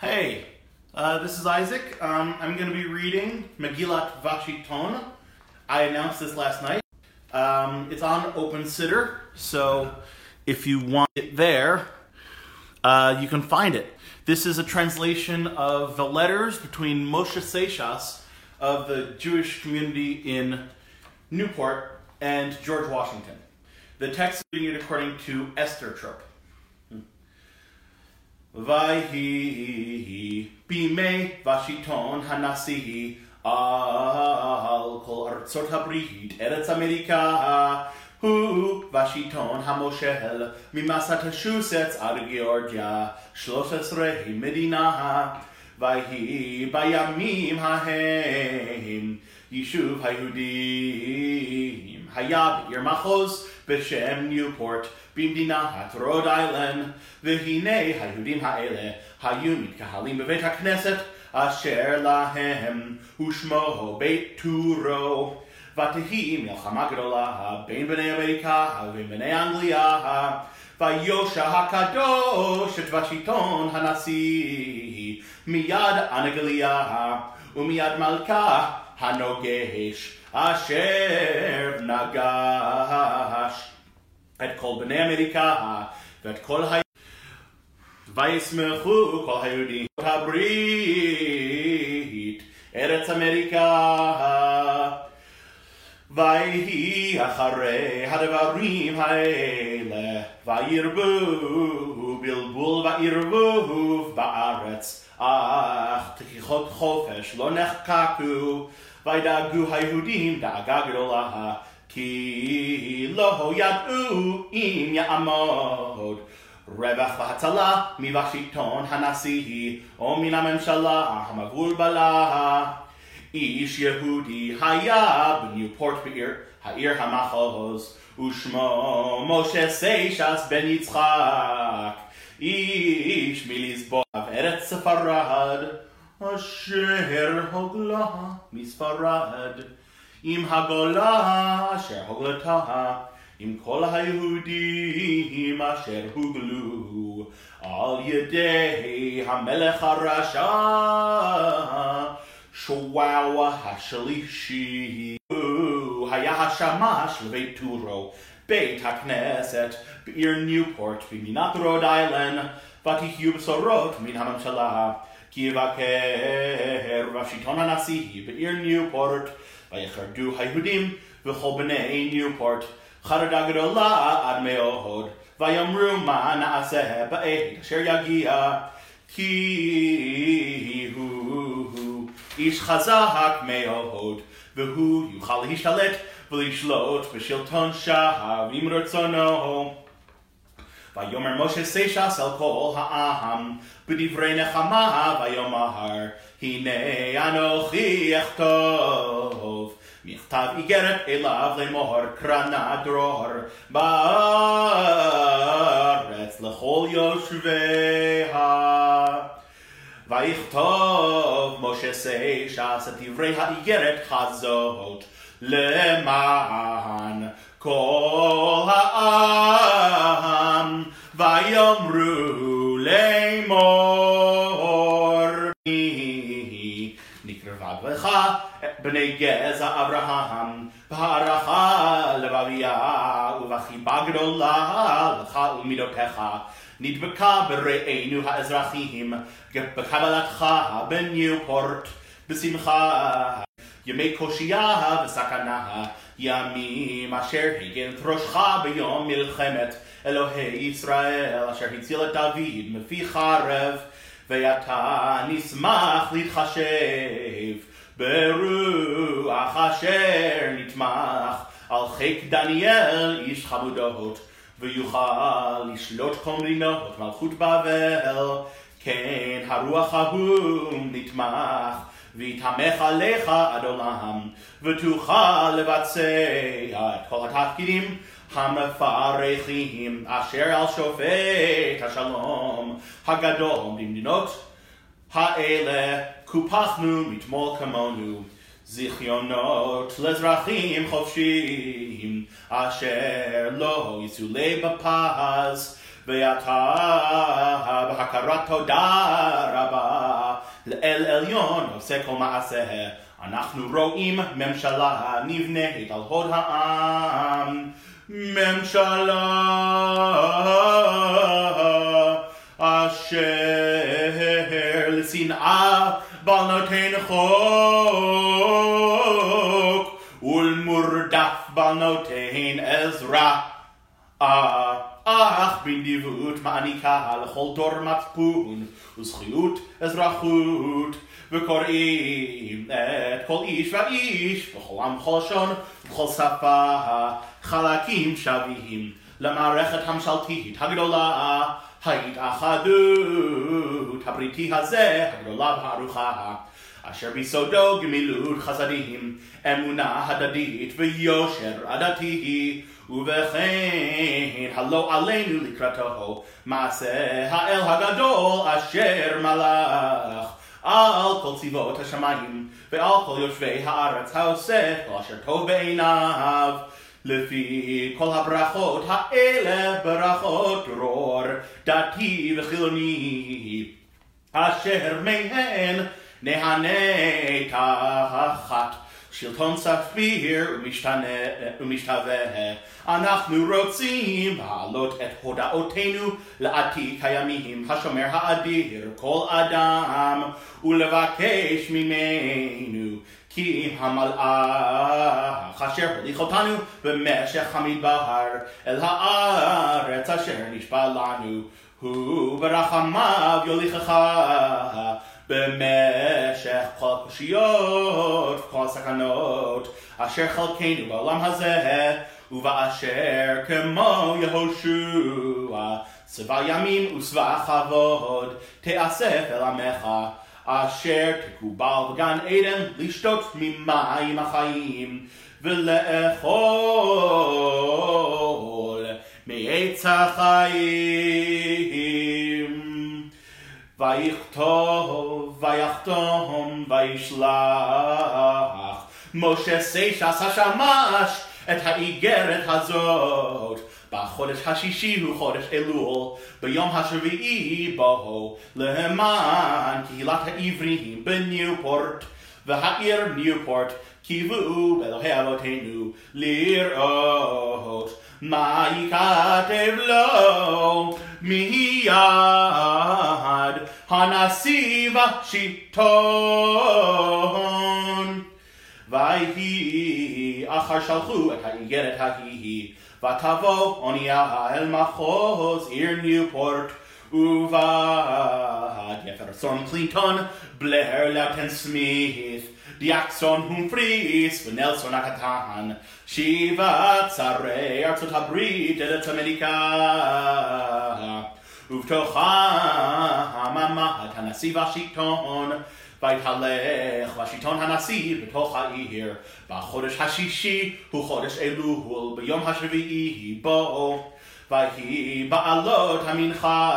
Hey, uh, this is Isaac. Um, I'm going to be reading Megillat Vashiton. I announced this last night. Um, it's on Open Siddur, so if you want it there, uh, you can find it. This is a translation of the letters between Moshe Seixas of the Jewish community in Newport and George Washington. The text is it according to Esther Trope. ויהי בימי ושיטון הנשיא. על כל ארצות הברית, ארץ אמריקה, הוא ושיטון המושל ממסצ'וסטס עד גיאורגיה, שלוש עשרה מדינה, ויהי בימים ההם יישוב היהודים. היה בעיר מחוז בשם ניופורט במדינת רוד איילנד, והנה היהודים האלה היו מתקהלים בבית הכנסת אשר להם ושמו בית טורו. ותהי מלחמה גדולה בין בני אמריקה ובין בני אנגליה. ויושע הקדוש את ושיטון הנשיא מיד אנגליה ומיד מלכה הנוגש אשר נגש את כל בני אמריקה ואת כל ה... וישמחו כל היהודים הברית ארץ אמריקה ויהי אחרי הדברים האלה וירבו בלבול וערבוב בארץ אך תכיחות חופש לא נחקקו Vaidagu haihudim da gagrolaha ki loho yadu im ya'amod. Rebach vahatala mi vashiton hanasihi omina min hamemshalah hamavur balaha. Ish Yehudi hayab Newport beir ha'ir hamachos ushmo Moshe Seixas ben Yitzchak. Ish miliz boav eretz sefarad. אשר הוגלה מספרד עם הגולה אשר הוגלתה עם כל היהודים אשר הוגלו על ידי המלך הרשע שוואו השלישי היה השמש לבית טורו בית הכנסת בעיר ניופורט במדינת רוד איילנד ותהיו בשורות מן הממשלה Kivaker Rashidon Anasi, Be'ir Newport, Vayachardu Hayhudim, V'chol B'nei Newport, Charada Gedola Ad Me'ohod, Vayamru Ma Na'aseh Ba'ed, Asher Yagia, Ki Hu Ish Chazak Me'ohod, V'hu Yuchal Hishtalet, V'lishlot B'shilton Shahav ויאמר משה סיישס אל כל העם בדברי נחמה ויאמר הנה אנוכי אכתוב מכתב איגרת אליו לאמור קרנה דרור בארץ לכל יושביה ויכתוב משה סיישס את דברי האיגרת הזאת למען כל העם ויאמרו לאמור נקרבה לך בני גזע אברהם בהערכה לבביה ובחיבה גדולה לך ומידותיך נדבקה ברעינו האזרחים בקבלתך בניופורט בשמחה. ימי קושייה וסכנה ימים אשר הגן את ראשך ביום מלחמת אלוהי ישראל אשר הציל את דוד מפי חרב ואתה נשמח להתחשב ברוח אשר נתמך על חיק דניאל איש חמודות ויוכל לשלוט כל מדינות מלכות בבל. כן הרוח ההוא נתמך ויתמך עליך עד עולם ותוכל לבצע את כל התפקידים המפרכים אשר על שופט השלום הגדול במדינות האלה קופחנו מתמול כמונו זיכיונות לאזרחים חופשיים אשר לא יצאו בפז ואתה בהכרת תודה רבה אל עליון עושה כל מעשה. אנחנו רואים ממשלה נבנית על הוד העם. ממשלה אשר לשנאה בל נותן חוק ולמורדף בל נותן עזרה. אך בנדיבות מעניקה לכל דור מצפון וזכיות אזרחות וקוראים את כל איש ואיש בכל עם בכל לשון ובכל שפה חלקים שווים למערכת הממשלתית הגדולה ההתאחדות הבריטי הזה הגדולה והארוכה אשר ביסודו גמילות חסדים, אמונה הדדית ויושר עדתי, ובכן הלא עלינו לקראתו מעשה האל הגדול אשר מלך על כל צבאות השמיים ועל כל יושבי הארץ העושה כל אשר טוב בעיניו לפי כל הברכות האלה ברכות דרור דתי וחילוני אשר מהן נהנה תחת שלטון ספיר ומשתנה ומשתווה. אנחנו רוצים להעלות את הודעותינו לעתיק הימים השומר האדיר כל אדם ולבקש ממנו כי המלאך אשר הוליך אותנו במשך המדבר אל הארץ אשר נשבע לנו הוא ברחמיו יוליכך במשך כל קושיות וכל סכנות אשר חלקנו בעולם הזה ובאשר כמו יהושע צבא ימים וצבא כבוד תאסף אל עמך אשר תקובל בגן עדן לשתות ממים החיים ולאכול מעץ החיים. ויכתוב ויחתום וישלח. משה סיישס השמש את האיגרת הזאת בחודש השישי הוא חודש אלול, ביום השביעי בואו למען קהילת העבריים בניופורט, והעיר ניופורט קיוו באלוהי אבותינו לראות מה ייכתב לו מיד הנשיא ושיטון. ויהי אחר שלחו את האיגרת ההיא Vatavo Oniaha El Machos Ir Newport Uva Jefferson Clinton Blair Lauten Smith Diakson Humphreys Nelson Akatan Shiva Tsare Artsotabri Delet America Uvtocha Mama Tanasiva Shiton ויתהלך והשלטון הנשיא בתוך העיר בחודש השישי הוא חודש אלול ביום השביעי בו ויהי בעלות המנחה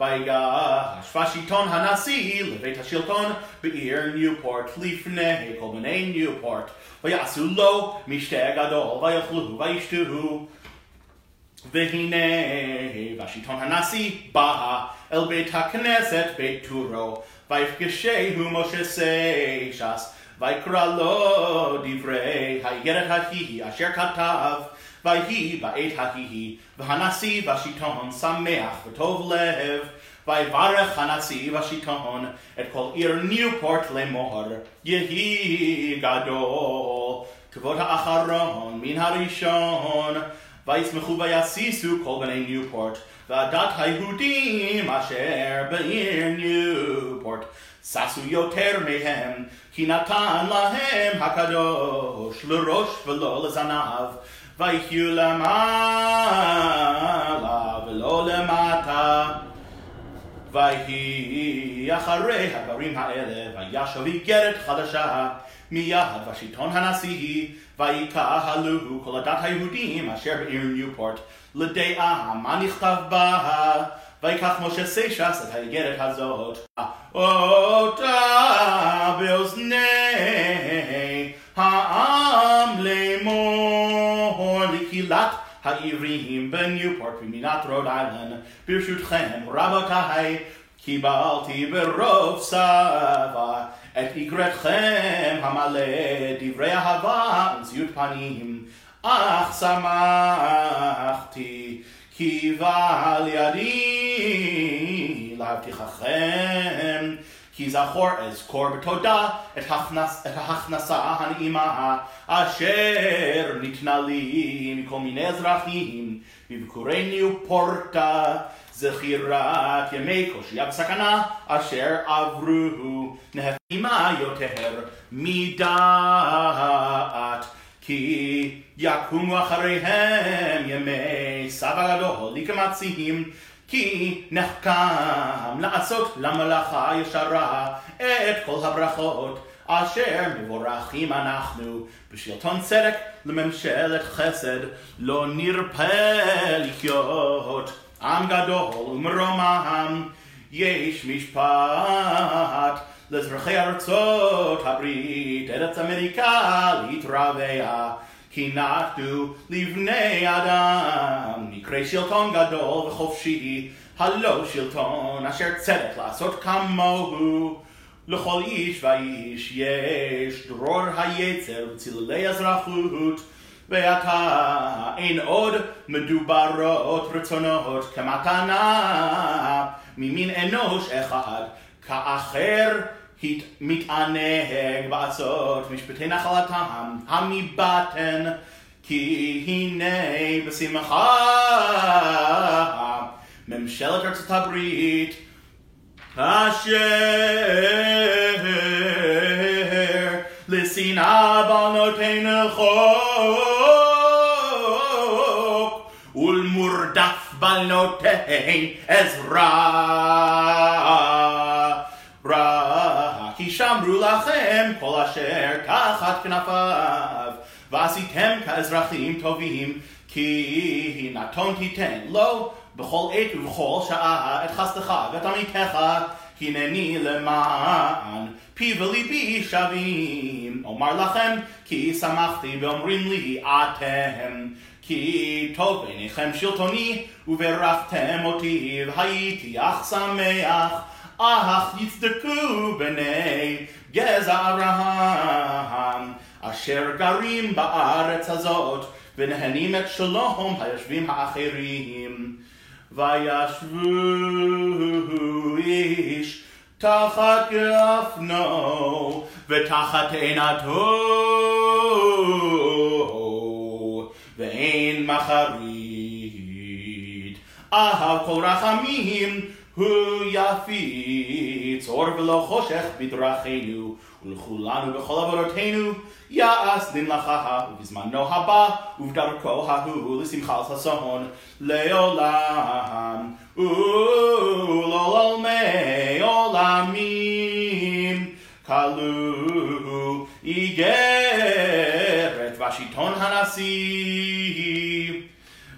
ויגש והשלטון הנשיא לבית השלטון בעיר ניופורט לפני כל בני ניופורט ויעשו לו משתה גדול ויאכלו וישתו והנה והשלטון הנשיא בא אל בית הכנסת בית טורו Vaifkeshe hu Moshe Seixas. Vaikra lo divre. Hayeret hahihi asher katav. Vayhi ba'et hahihi. Vahanasi vashiton sameach v'tov lev. Vaivarech hanasi vashiton et kol ir Newport lemor. Yehi gadol. Kvot ha'acharon min harishon. וישמחו ויסיסו כל בני ניופורט והדת היהודים אשר בעיר ניופורט. ששו יותר מהם כי נתן להם הקדוש לראש ולא לזנב. ויחיו למעלה ולא למטה. ויהי אחרי הדברים האלה וישב איגרת חדשה מיד והשלטון הנשיא ויקהלו כל הדת היהודים אשר בעיר ניופורט לדעה מה נכתב בה ויקח משה סיישס את האיגרת הזאת אותה באוזני העם לאמור לקהילת העבריים בניופורט במדינת רוד איילנד ברשותכם רבותיי קיבלתי ברוב שבה את איגרתכם המלא דברי אהבה ומציאות פנים, אך שמחתי כי בא לידי להבטיחכם כי זכור אזכור בתודה את, הכנס, את ההכנסה הנעימה אשר ניתנה לי מכל מיני אזרחים בביקורני ופורטה זכירת ימי קושי בסכנה אשר עברו נהפימה יותר מדעת כי יקומו אחריהם ימי סבא גדול לקמציהם כי נחכם לעשות למלאכה ישרה את כל הברכות אשר מבורכים אנחנו בשלטון צדק לממשלת חסד לא נרפה לחיות עם גדול ומרומם יש משפט לאזרחי ארצות הברית ארץ אמריקה להתרבע כי נחתו לבני אדם. מקרה שלטון גדול וחופשי הלא שלטון אשר צדק לעשות כמוהו. לכל איש ואיש יש דרור היצר וצללי אזרחות ועתה אין עוד מדוברות רצונות כמתנה. ממין אנוש אחד כאחר מתענג בעשות משפטי נחלתם המבטן כי הנה בשמחה. ממשלת ארצות הברית אשר לשנאה בנותינו חוק ולמורדף בנותיהן עזרה כי שמרו לכם כל אשר תחת כנפיו ועשיתם כאזרחים טובים כי נתון תיתן לו בכל עת ובכל שעה את חסדך ואת עמיתך. הנני למען פי וליבי שווים. אומר לכם כי שמחתי ואומרים לי אתם כי טוב בעיניכם שלטוני וברכתם אותי והייתי אך שמח אך יצדקו בני גזע אברהם אשר גרים בארץ הזאת ונהנים את שלום היושבים האחרים וישבו איש תחת גפנו ותחת עינתו ואין מחרית אהב כל רחמים הוא יפיץ אור ולא חושך בדרכינו ולכולנו בכל עבודותינו יעש למלאכה ובזמנו הבא ובדרכו ההוא לשמחה וששון לעולם ולעולמי עולמים כלו איגרת ושיטון הנשיא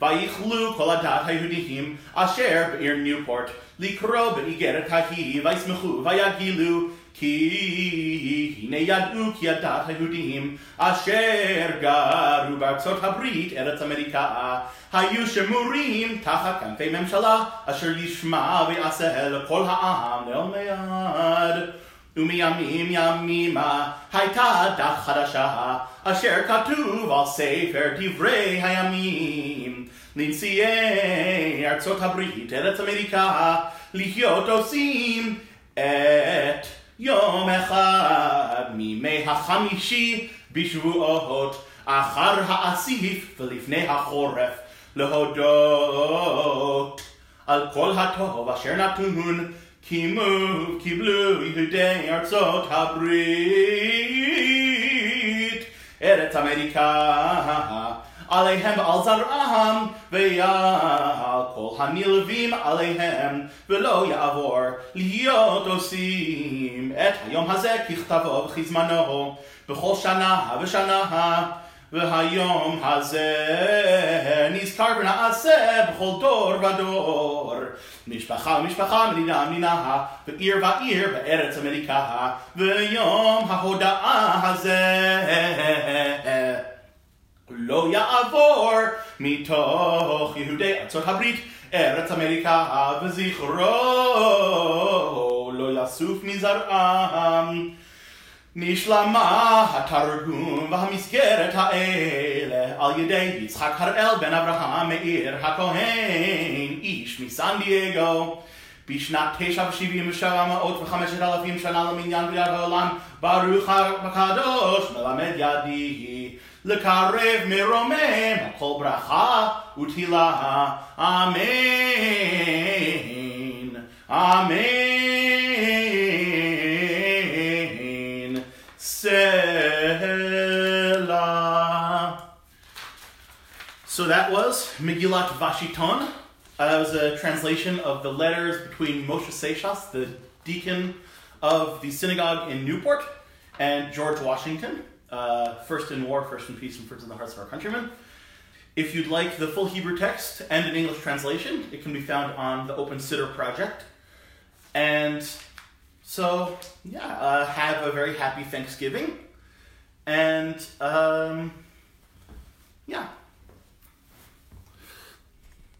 ויכלו כל הדת היהודיים אשר בעיר ניופורט לקרוא באיגרת ההיא וישמחו ויגילו כי הנה ידעו כי הדת היהודים אשר גרו בארצות הברית, ארץ אמריקה, היו שמורים תחת כנפי ממשלה אשר ישמע ויעשה לכל העם לעולמד. ומימים ימימה הייתה דת חדשה אשר כתוב על ספר דברי הימים לנשיאי ארצות הברית, ארץ אמריקה, לחיות עושים את יום אחד מימי החמישי בשבועות אחר האסיף ולפני החורף להודות על כל הטוב אשר נתון קימו קיבלו יהודי ארצות הברית ארץ אמריקה עליהם ועל זרעם ועל כל הנלווים עליהם ולא יעבור להיות עושים את היום הזה ככתבו וכזמנו בכל שנה ושנה והיום הזה נזכר ונעשה בכל דור ודור משפחה ומשפחה, מדינה ומדינה, ועיר ועיר בארץ אמריקה, ויום ההודעה הזה לא יעבור מתוך יהודי ארצות הברית, ארץ אמריקה וזכרו לא יסוף מזרעם. נשלמה התרגום והמסגרת האלה על ידי יצחק הראל בן אברהם מאיר הכהן, איש מסן דייגו. בשנת תשע ושבעים ושבע מאות וחמשת אלפים שנה למניין בריאת העולם, ברוך הקדוש מלמד ידי לקרב מרומם הכל ברכה ותהילה, אמן, אמן, So that was Megillat Vashiton. Uh, that was a translation of the letters between Moshe Seixas, the deacon of the synagogue in Newport, and George Washington, uh, first in war, first in peace, and first in the hearts of our countrymen. If you'd like the full Hebrew text and an English translation, it can be found on the Open Siddur project. And so, yeah, uh, have a very happy Thanksgiving. And um,